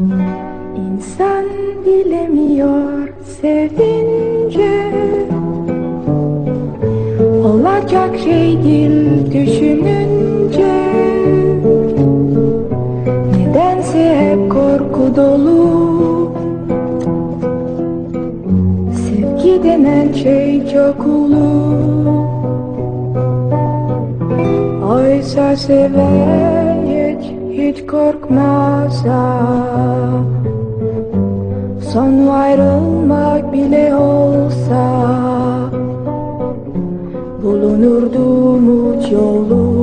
İnsan bilemiyor sevince. Olacak şey değil düşününce. Nedense hep korku dolu. Sevgi denen şey çok ulu. Oysa seven hiç, korkmazsa Sonu ayrılmak bile olsa Bulunurdu umut yolu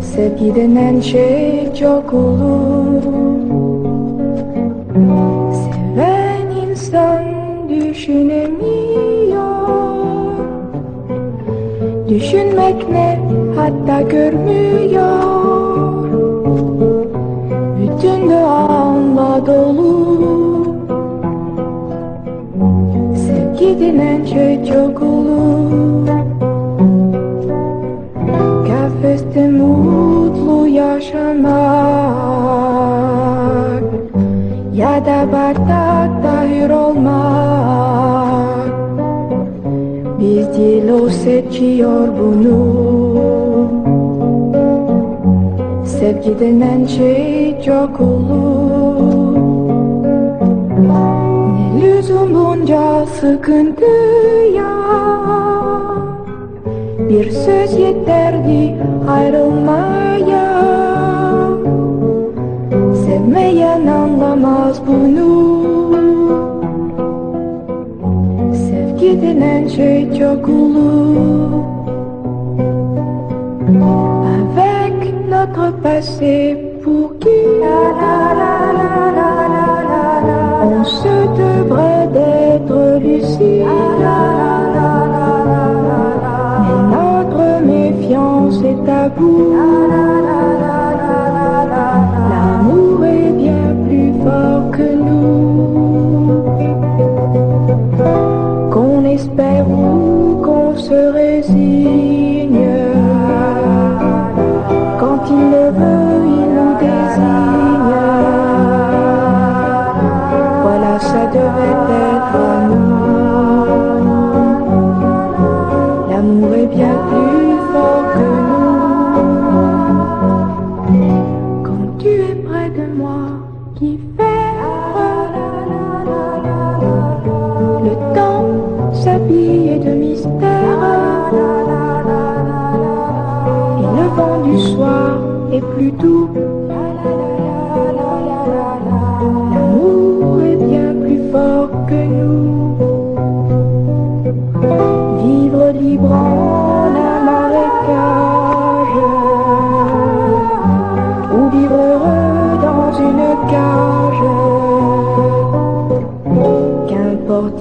Sevgi denen şey çok olur. Seven insan düşünemiyor. Düşünmek ne hatta görmüyor. Bütün doğanla dolu. Sevgi denen şey çok olur. Kafeste mutlu yaşamak Ya da bardakta hür olmak. Biz değil o seçiyor bunu Sevgi denen şey çok olur. Ne lüzum bunca sıkıntıya Bir söz yeterdi ayrılmaya. Sevmeyen anlamaz bunu. Sevgi denen şey çok ulu notre passé pour qui On se devrait d'être lucide Mais notre méfiance est à bout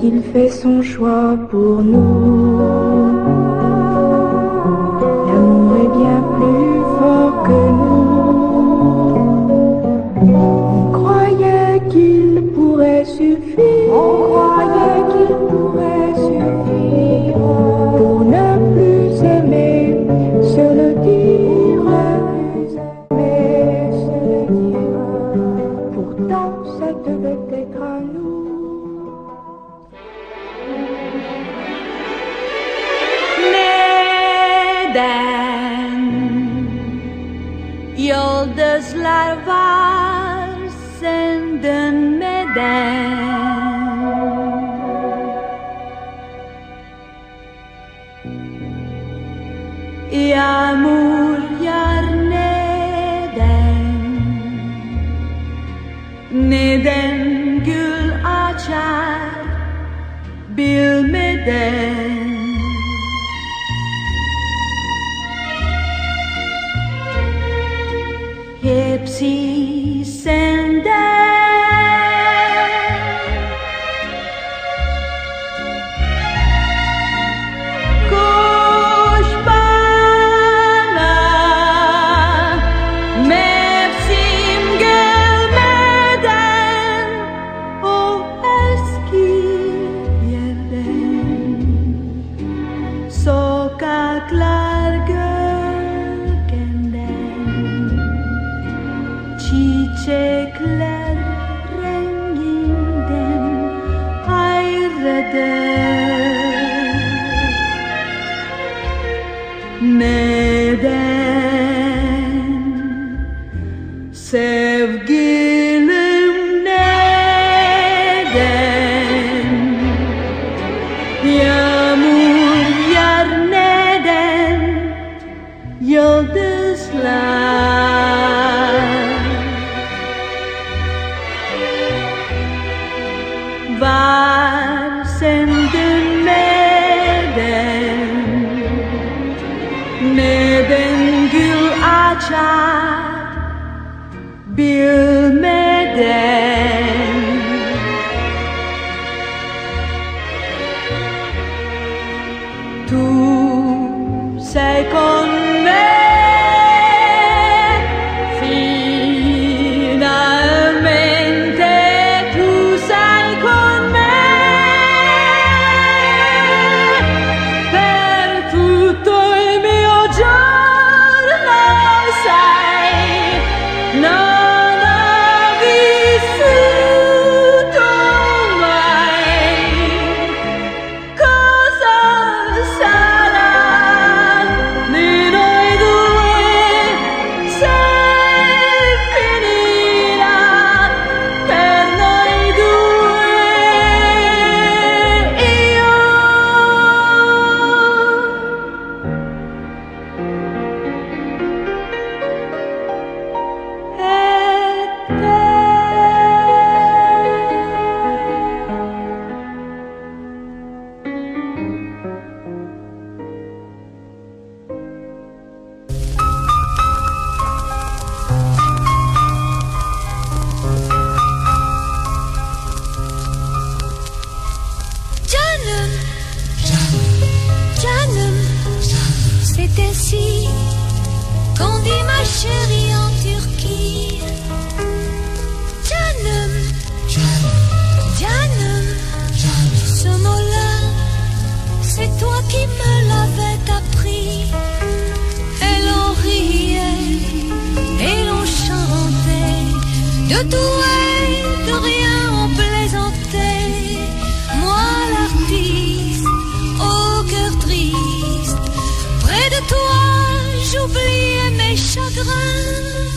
il fait son choix pour nous var sen dönmeden. Neden gül açar bir Le doué de rien en plaisantait. Moi l'artiste, au cœur triste. Près de toi, j'oubliais mes chagrins.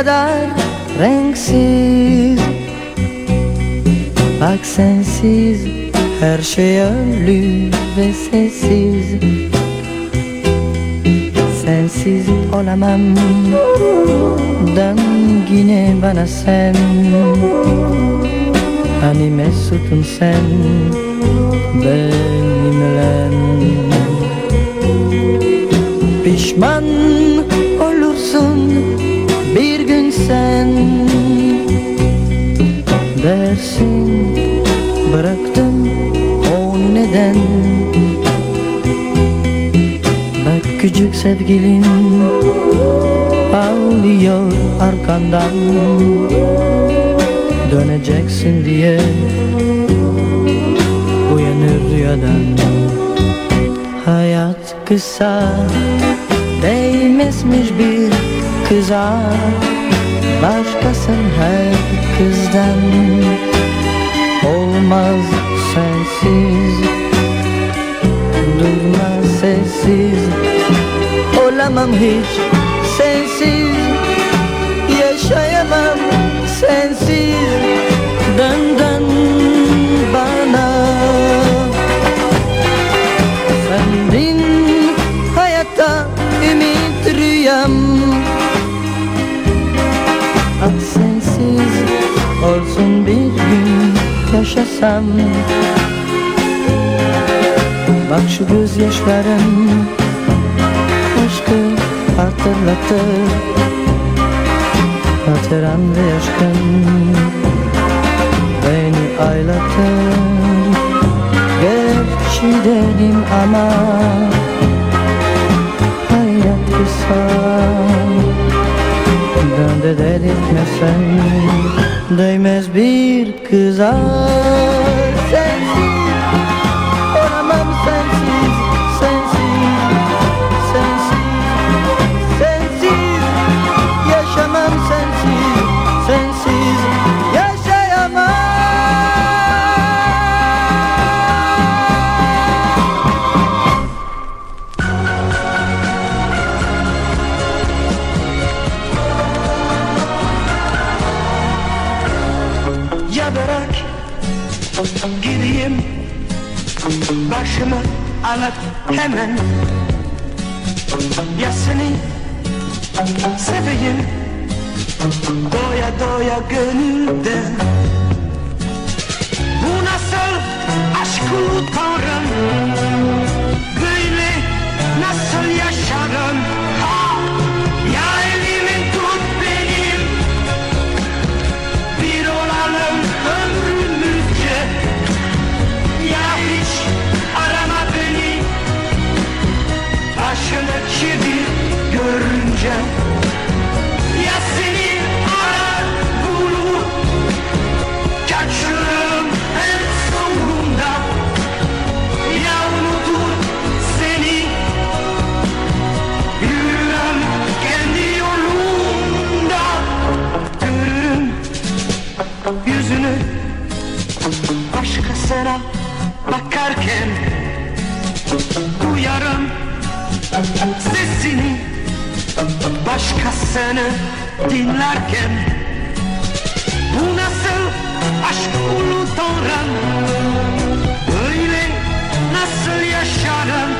kadar renksiz. Bak sensiz her şey ölü ve sessiz. Sensiz olamam Dön yine bana sen. Hani mesutun sen Benimle. Pişman olursun gün sen. Dersin bıraktım onu neden? Bak küçük sevgilin ağlıyor arkandan. Döneceksin diye uyanır rüyadan. Hayat kısa değmezmiş bir kıza Başkasın her kızdan. Olmaz sensiz. Durma sessiz. Olamam hiç şu gözyaşlarım aşkı hatırlatır Hatıran ve aşkın beni aylatır Gerçi dedim ama hayat kısa Dön de delirtmesen Değmez bir kıza Başımı alıp hemen. Ya seni seveyim Doya doya gönülden başkasına bakarken duyarım sesini başkasını dinlerken. Bu nasıl aşk ulu tanrım böyle nasıl yaşarım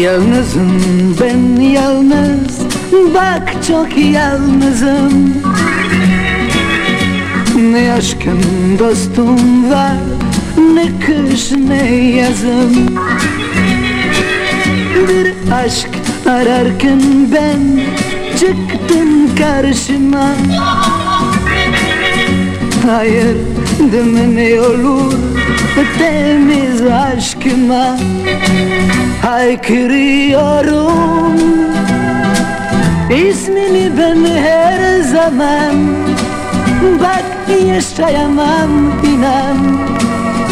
Yalnızım ben yalnız Bak çok yalnızım. Ne aşkım dostum var Ne kış ne yazım. Bir aşk ararken ben Çıktın karşıma. Hayır deme ne olur Temiz aşkıma Haykırıyorum. İsmini ben her zaman Bak yaşayamam inan.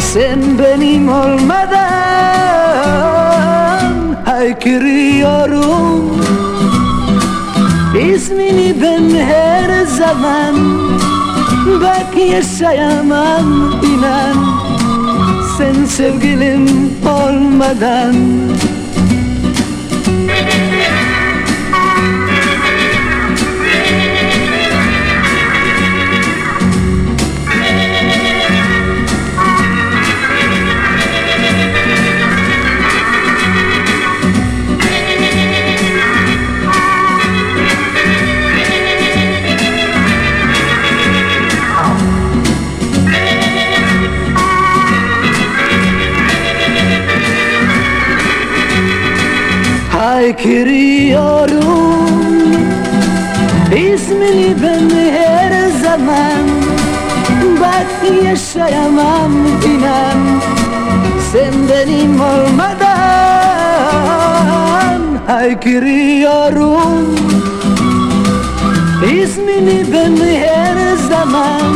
Sen benim olmadan Haykırıyorum. İsmini ben her zaman Bak yaşayamam inan Sen sevgilim olmadan Haykırıyorum İsmini ben her zaman Bak yaşayamam inan. Sen benim olmadan Haykırıyorum. İsmini ben her zaman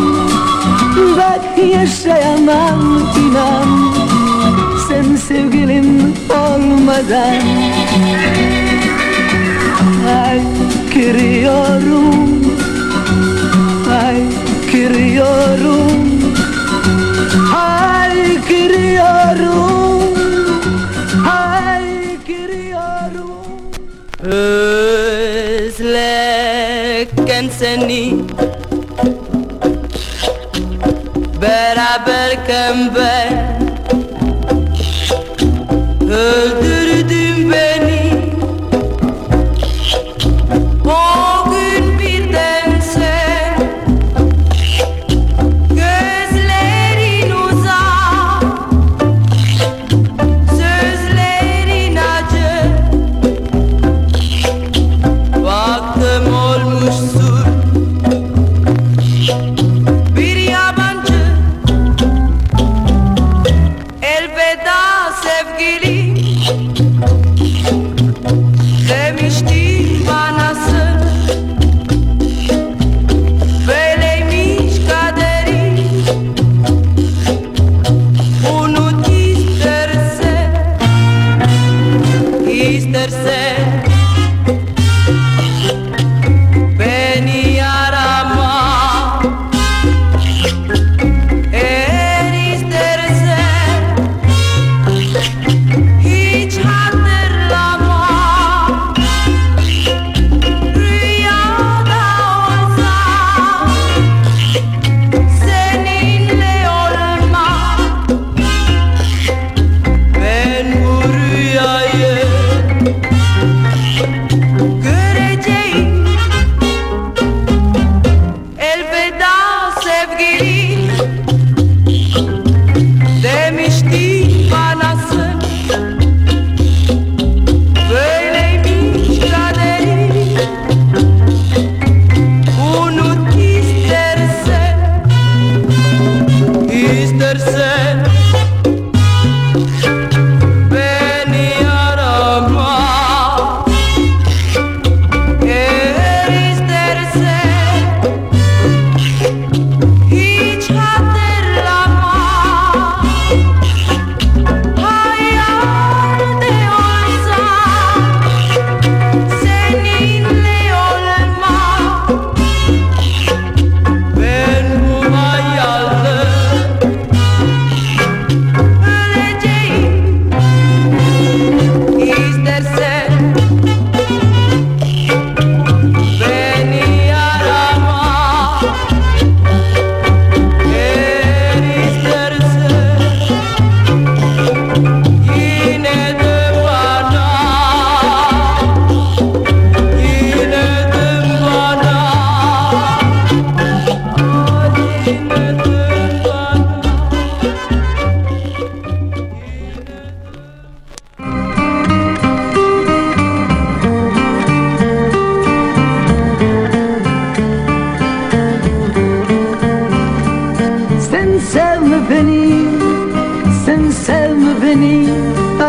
Bak yaşayamam inan. Sen sevgilim olmadan Haykırıyorum Haykırıyorum. Haykırıyorum Haykırıyorum. Özlerken seni. Beraberken ben Öldürdün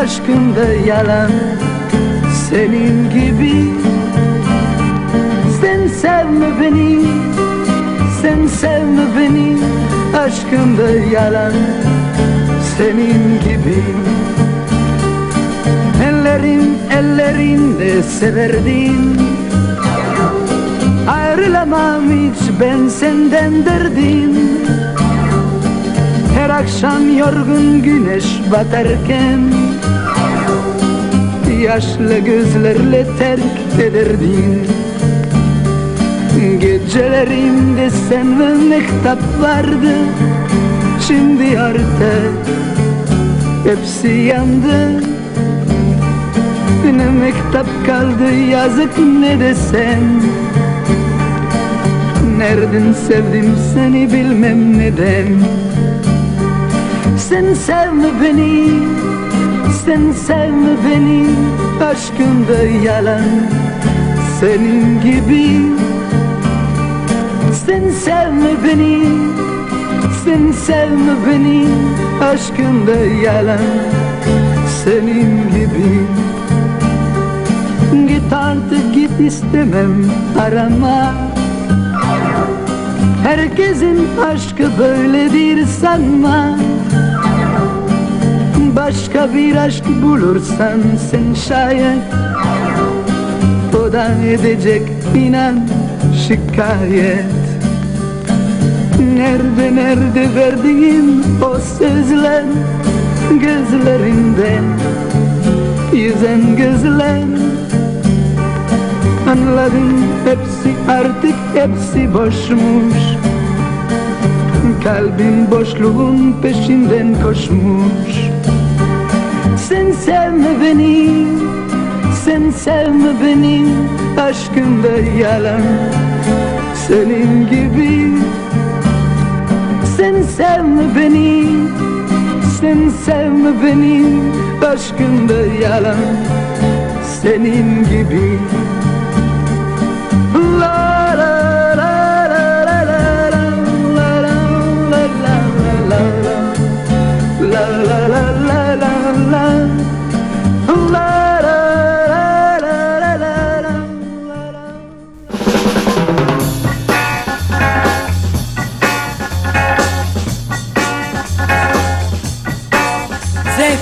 aşkında yalan Senin gibi. Sen sevme beni Sen sevme beni Aşkında yalan Senin gibi. Ellerin ellerinde severdin. Ayrılamam hiç ben senden derdim. Her akşam yorgun güneş batarken Yaşlı gözlerle terk ederdin Gecelerimde sen ve mektap vardı. Şimdi artık hepsi yandı. Ne mektap kaldı yazık ne desem Nereden sevdim seni bilmem neden. Sen sevme beni Sen sevme beni Aşkında yalan Senin gibi? Sen sevme beni Sen sevme beni Aşkında yalan Senin gibi? Git artık git istemem arama. Herkesin aşkı böyledir sanma Başka bir aşk bulursan sen şayet. O da edecek inan şikayet. Nerede nerede verdiğin o sözler? Gözlerinden yüzen gözler. Anladım hepsi artık hepsi boşmuş. Kalbin boşluğun peşinden koşmuş Sen sevme beni Sen sevme beni Aşkında yalan Senin gibi. Sen sevme beni Sen sevme beni Aşkında yalan Senin gibi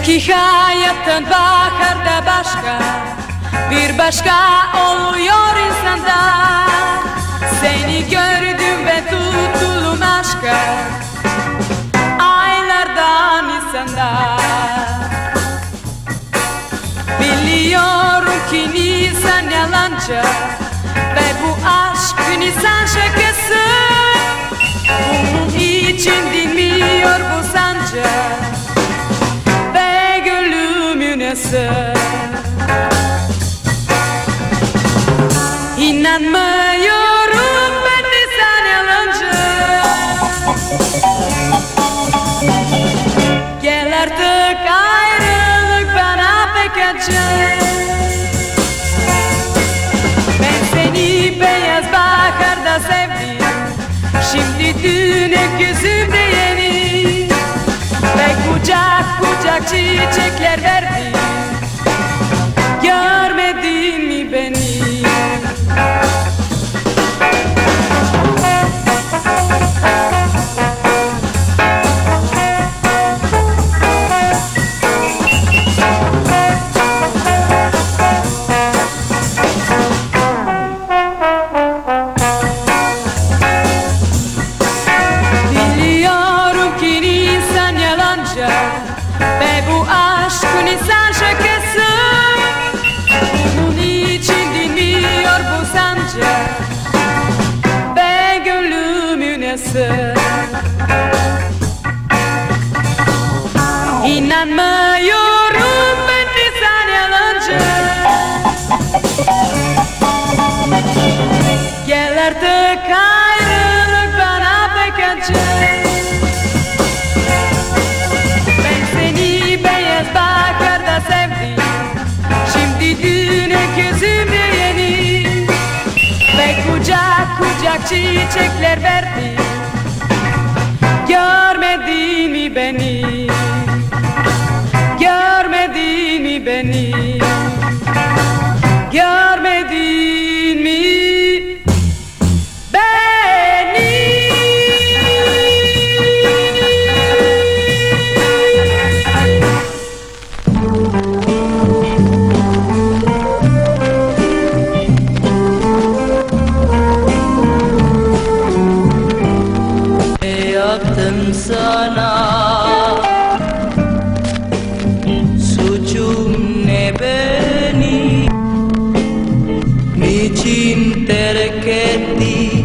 Zevki hayattan baharda başka Bir başka oluyor insanda. Seni gördüm ve tutulum aşka Aylardan insanda Biliyorum ki Nisan yalancı Ve bu aşk Nisan şakası. Bunun için dinmiyor bu sancı gönlümün ısı İnanmıyorum ben de sen yalancı. Gel artık ayrılık bana pek acı. Ben seni beyaz baharda sevdim. Şimdi düne gözümde kucak kucak çiçekler verdi çiçekler verdi Görmedin mi beni sin perché ti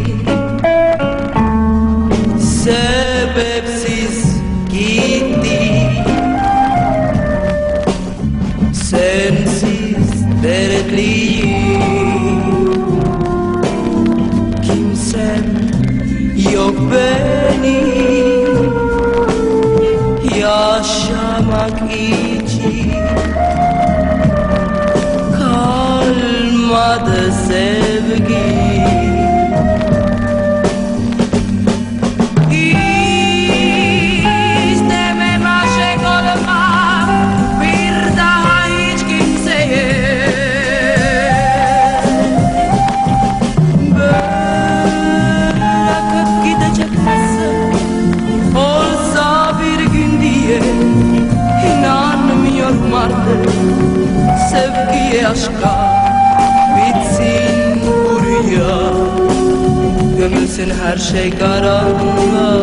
Gitsin her şey karanlığa.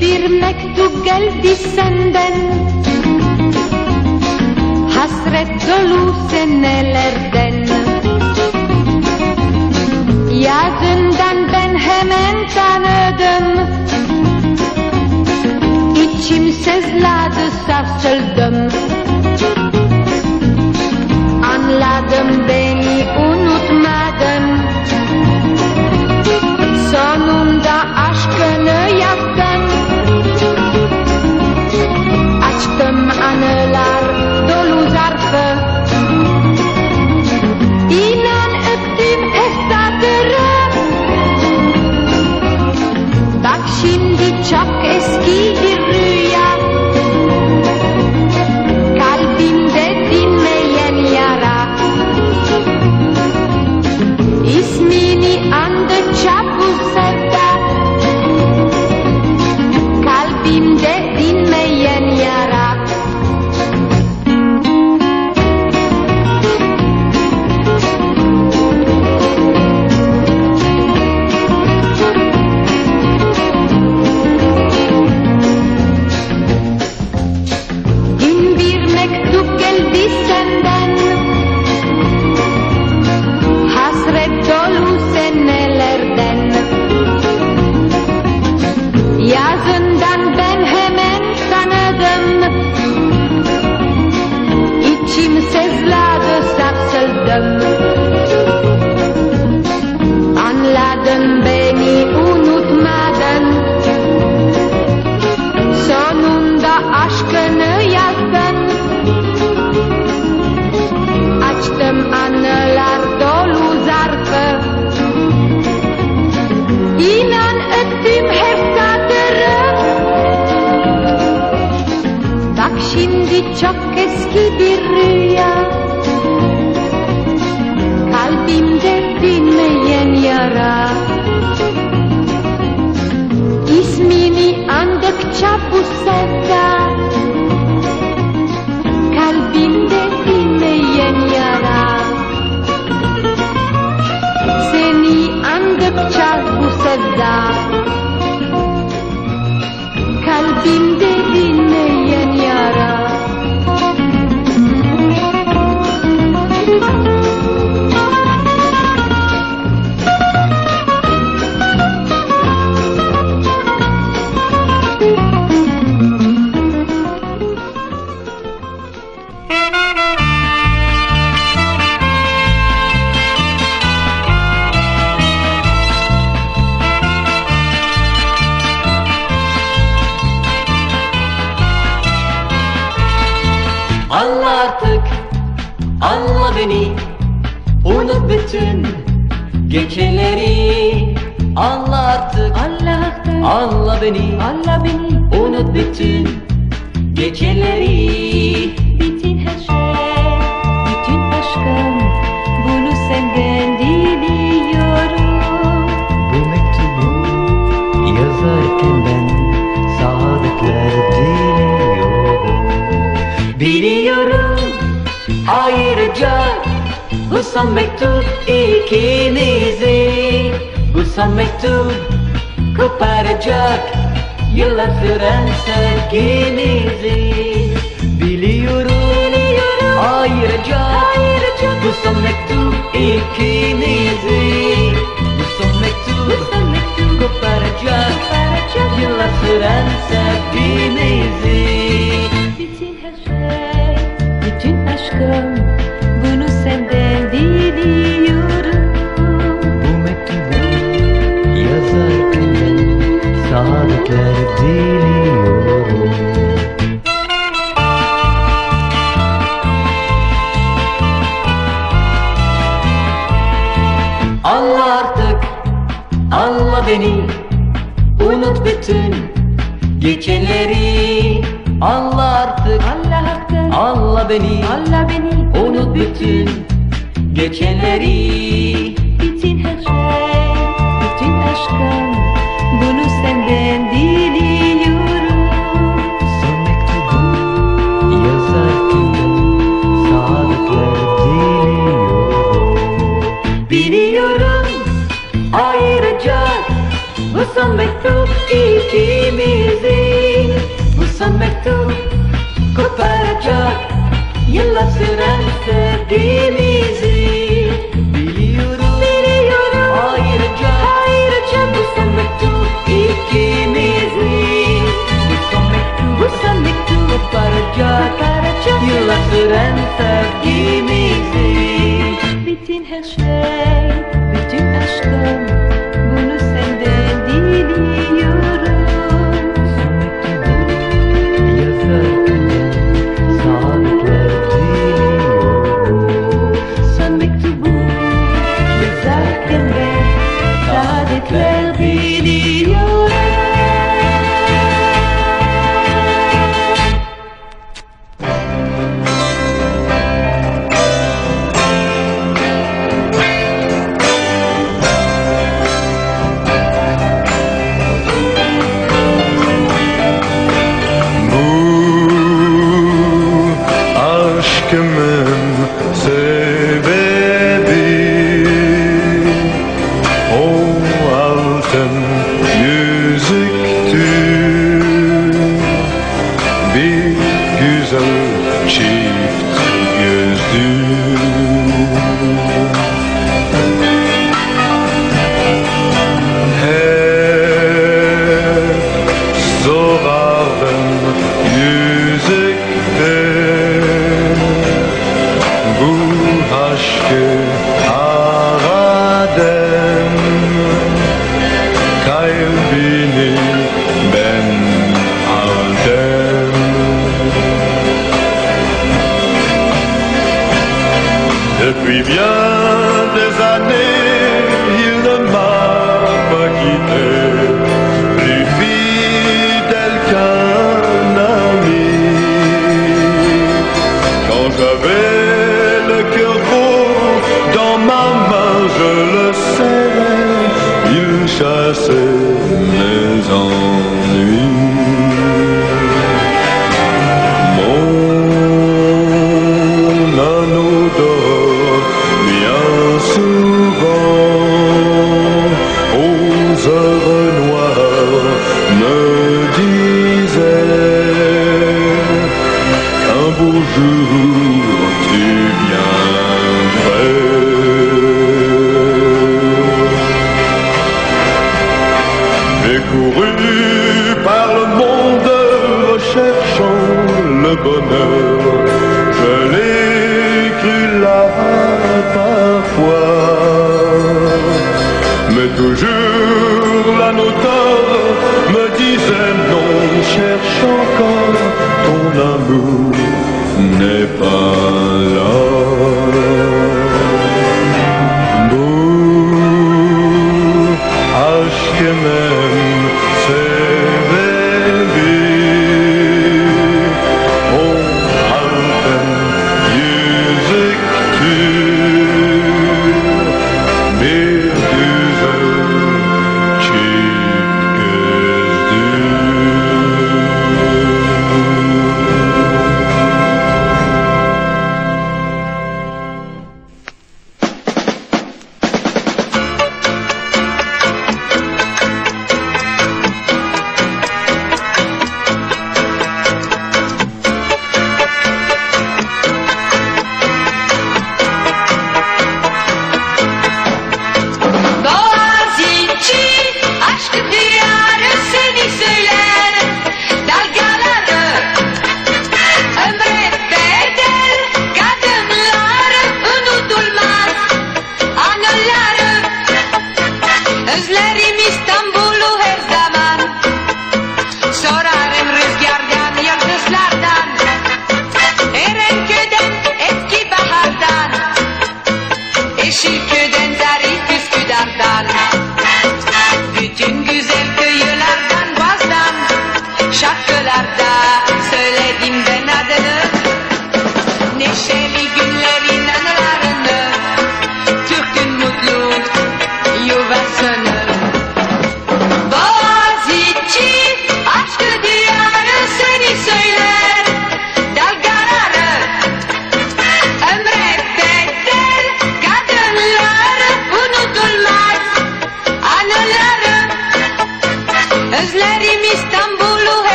bir mektup geldi senden. Hasret dolu senelerden. Yazından ben hemen tanıdım. İçim sızladı sarsıldım Anladım beni. Chin, die Chuck, es. Bu son mektup koparacak Yıllar süren sevgimizi. Biliyorum, ayrıca, Bu son mektup ikimizi. Bu son mektup, koparacak, Yıllar süren sevgimizi ben saadetler diliyorum. Anla artık, anla beni. Unut bütün geceleri. Anla artık, Allah artık. anla beni. Allah beni. Unut bütün geceleri ikimizin Bu son mektup koparacak. Yıllar süren sevgimizi Biliyorum, biliyorum ayrıca, ayrıca Bu son mektup ikimizin Bu son mektup, bu son mektup koparacak, koparacak. Yıllar süren sevgimizi. Bütün her şey Bütün aşkım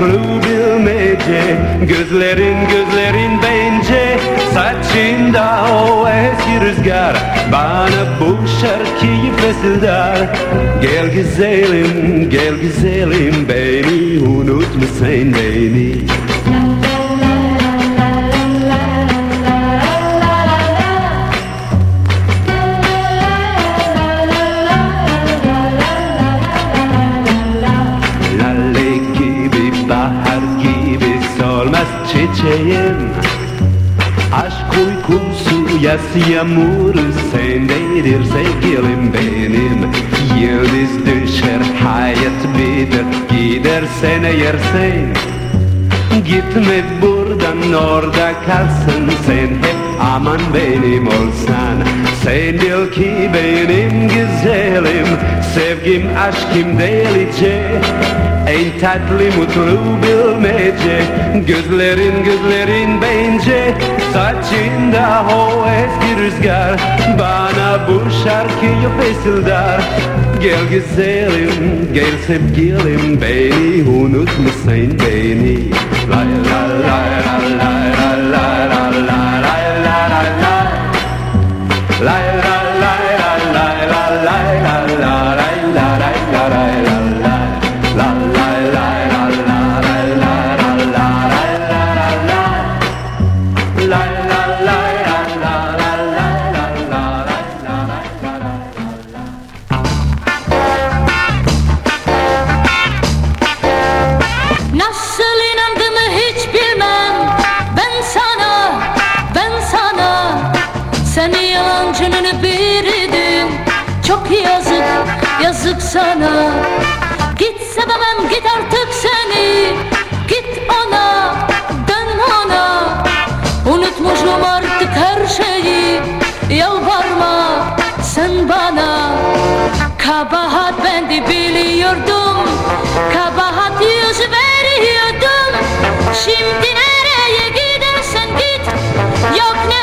mutlu bilmece Gözlerin gözlerin bence. Saçında o eski rüzgar. Bana bu şarkıyı fısıldar. Gel güzelim gel güzelim. Beni Unutma sen beni uykusu yaz yağmuru sendedir sevgilim benim? Yıldız düşer hayat biter gidersen eğer sen. Gitme buradan orada kalsın sen. Hep aman benim olsan. Sen bil ki benim güzelim. Sevgim aşkım delice En tatlı mutlu bilmece Gözlerin gözlerin bence Saçında o eski rüzgar Bana bu şarkıyı fısıldar Gel güzelim, gel sevgilim beni Unutma sen beni la la la la la la La la la la la la la la la la la la Şimdi nereye gidersen git. Yok ne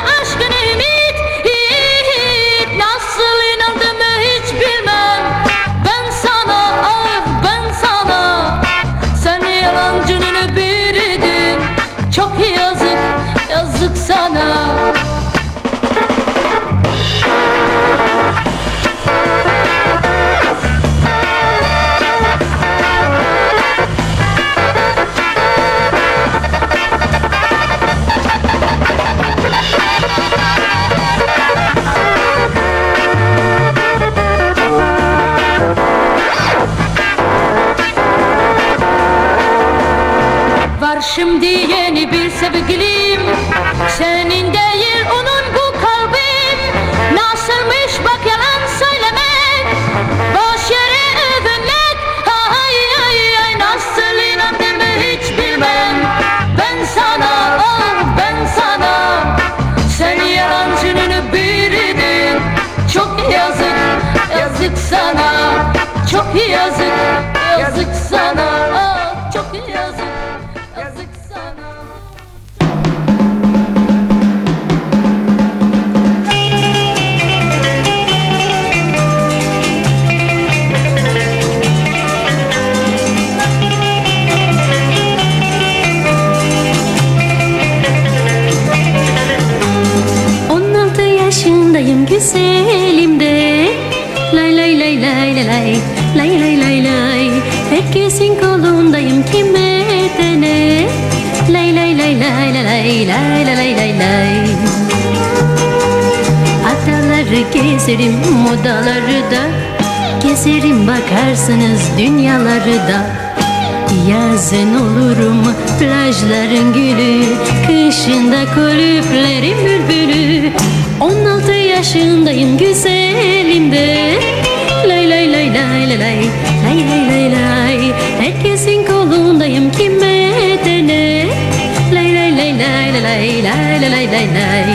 lay lay lay lay lay lay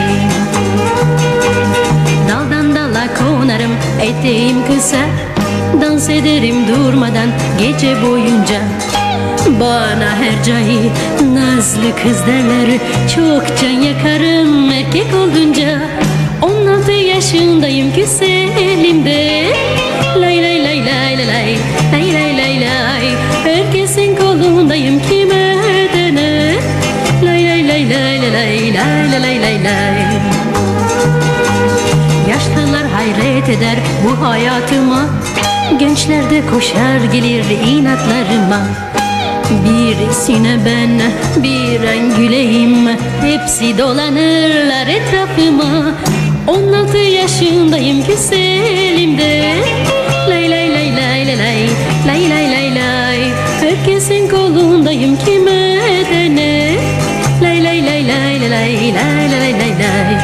Daldan dala konarım eteğim kısa. Dans ederim durmadan gece boyunca. Bana her cayı nazlı kız derler. Çok can yakarım erkek oldunca 16 yaşındayım güzelimde Lay lay eder bu hayatıma Gençler de koşar gelir inatlarıma Birisine ben bir engüleyim Hepsi dolanırlar etrafıma 16 yaşındayım güzelimde Lay lay lay lay lay lay lay lay lay lay Herkesin kolundayım kime de ne Lay lay lay lay lay lay lay lay lay lay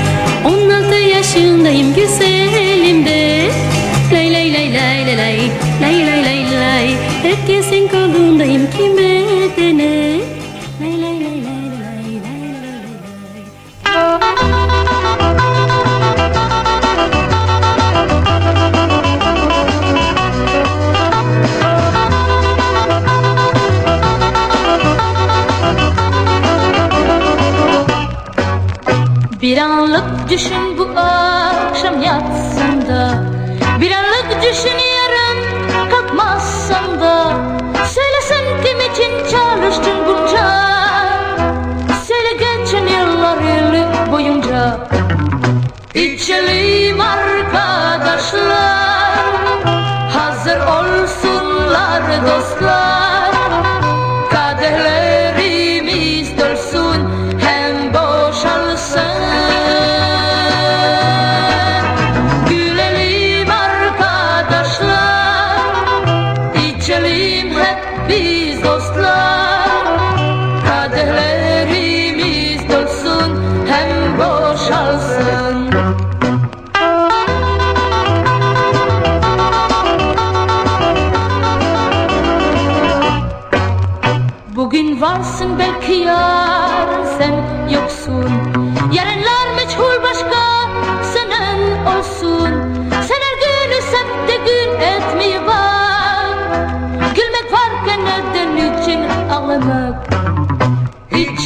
16 yaşındayım güzel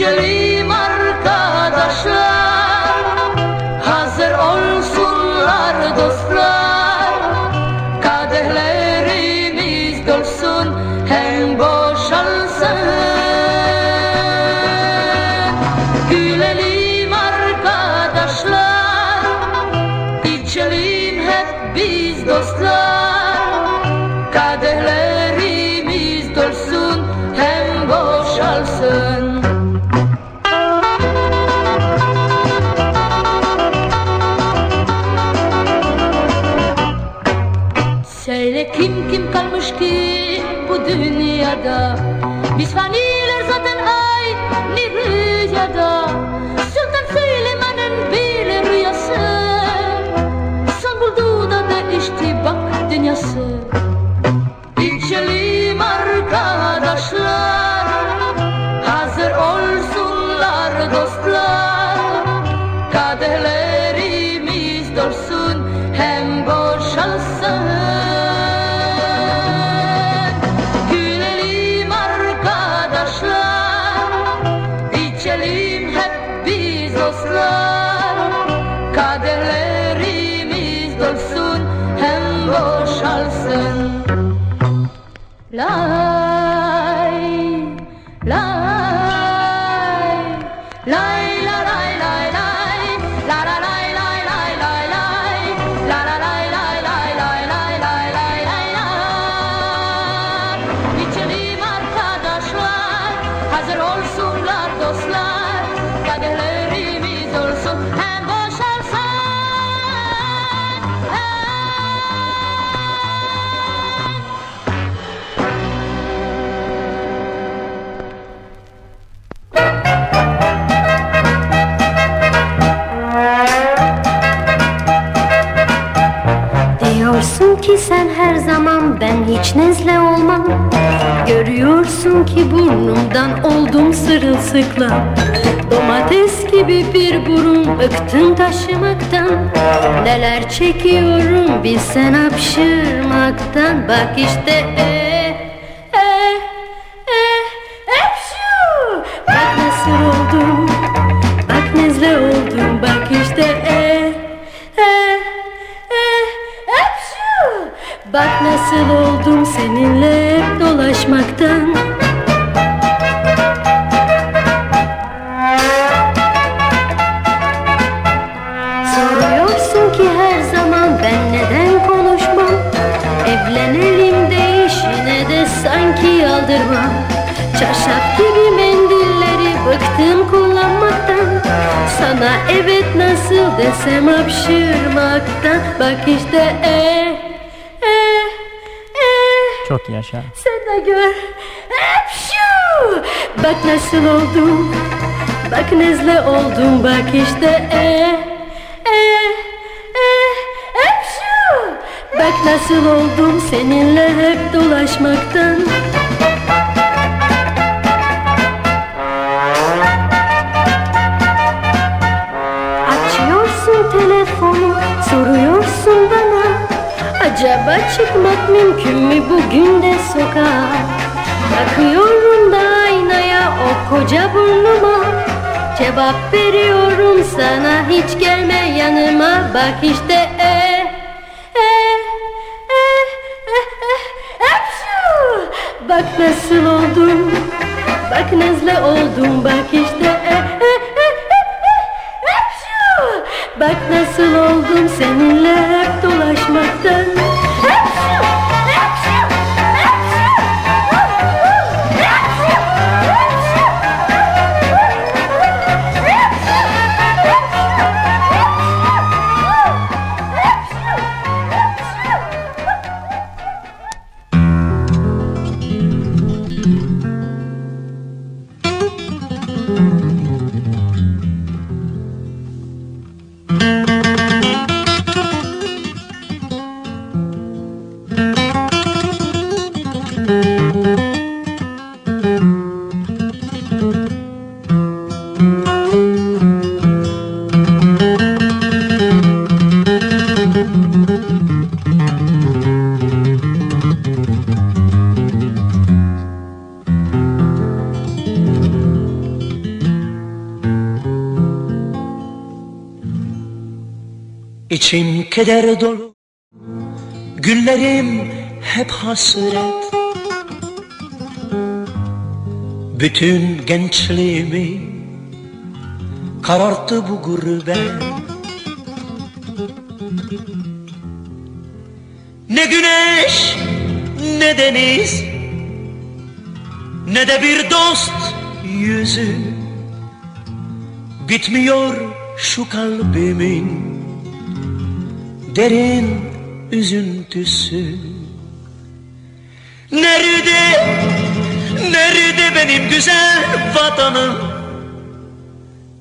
Usually Los uğramam ben hiç nezle olmam. Görüyorsun ki burnumdan oldum sırılsıklam. Domates gibi bir burun bıktın taşımaktan. Neler çekiyorum bilsen hapşırmaktan. Bak işte ee Çarşaf gibi mendilleri bıktım kullanmaktan Sana evet nasıl desem hapşırmaktan Bak işte eh eh eh Çok yaşa. sen de gör Hapşu! Bak nasıl oldum Bak nezle oldum Bak işte eh eh eh Hapşu! Bak nasıl oldum Seninle hep dolaşmaktan Soruyorsun bana? Acaba çıkmak mümkün mü bugün de sokağa? Bakıyorum da aynaya o koca burnuma. Cevap veriyorum sana hiç gelme yanıma. Bak işte keder dolu. Günlerim hep hasret. Bütün gençliğimi Kararttı bu gurbet. Ne güneş ne deniz Ne de bir dost yüzü. Bitmiyor şu kalbimin derin üzüntüsü. Nerede, nerede benim güzel vatanım?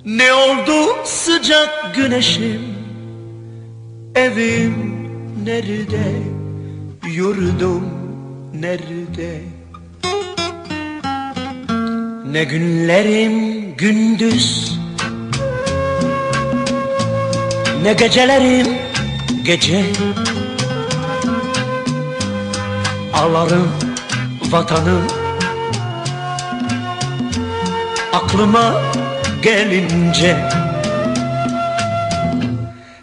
Ne oldu sıcak güneşim? Evim nerede, yurdum nerede? Ne günlerim gündüz? Ne gecelerim gece Ağlarım vatanım Aklıma gelince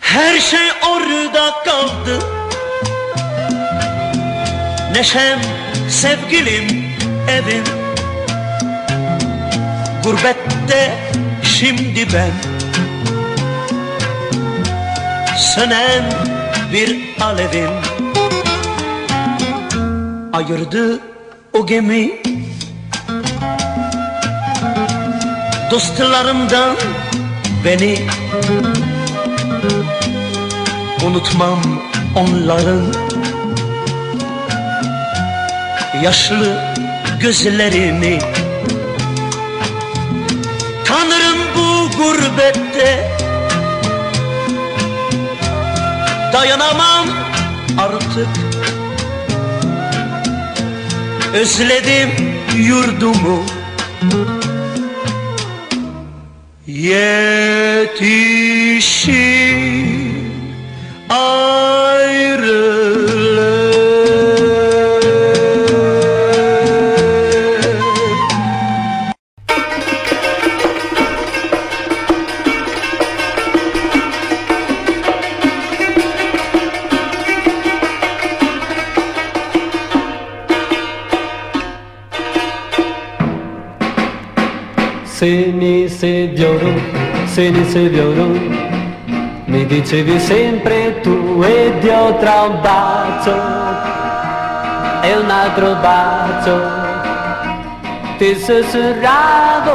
Her şey orada kaldı Neşem, sevgilim, evim Gurbette şimdi ben sönen bir alevin Ayırdı o gemi. Dostlarımdan beni. Unutmam onların Yaşlı gözlerini. Tanırım bu gurbette Dayanamam. Artık Özledim yurdumu. Yetişir. Ayrılık seni seviyorum Mi dicevi sempre tu e di tra un bacio E un altro bacio. Ti sussurrado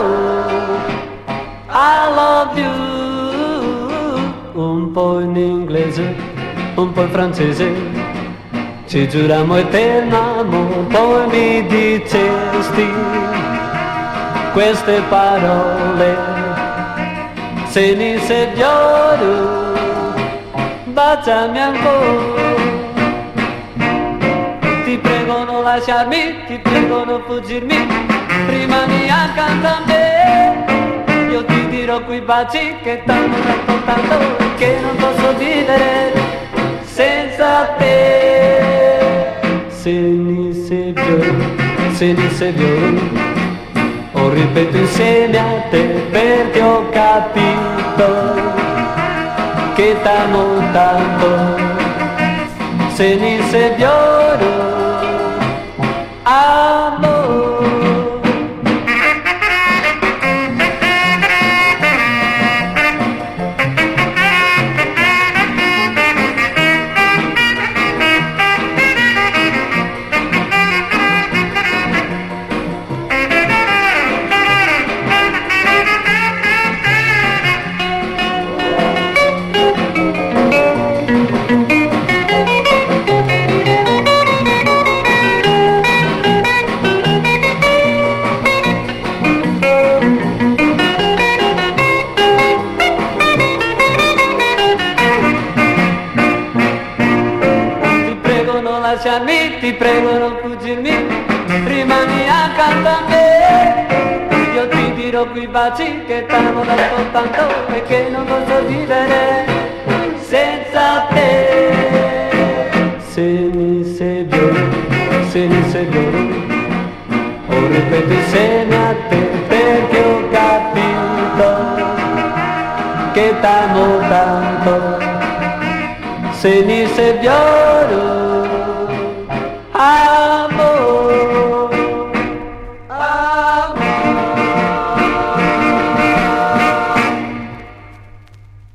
I love you. Un po' in inglese un po' in francese. Ci giuriamo eterno amore poi mi dicesti queste parole se mi se lloro baciami ancora ti prego non lasciarmi, ti prego non fuggirmi, prima mi accanto a me. Io ti dirò quei baci che t'hanno dato tanto che non posso vivere senza te. Se mi sei violo, se mi sei violo, o ripeto insieme perché ho capito che t'amo tanto se mi se lloro ti prego non fuggirmi, rimani accanto a me. Io ti dirò quei baci che t'hanno dato tanto e che non posso vivere senza te. Se mi sei se mi sei violo, o ripeto insieme a te perché ho capito che t'amo tanto se mi se lloro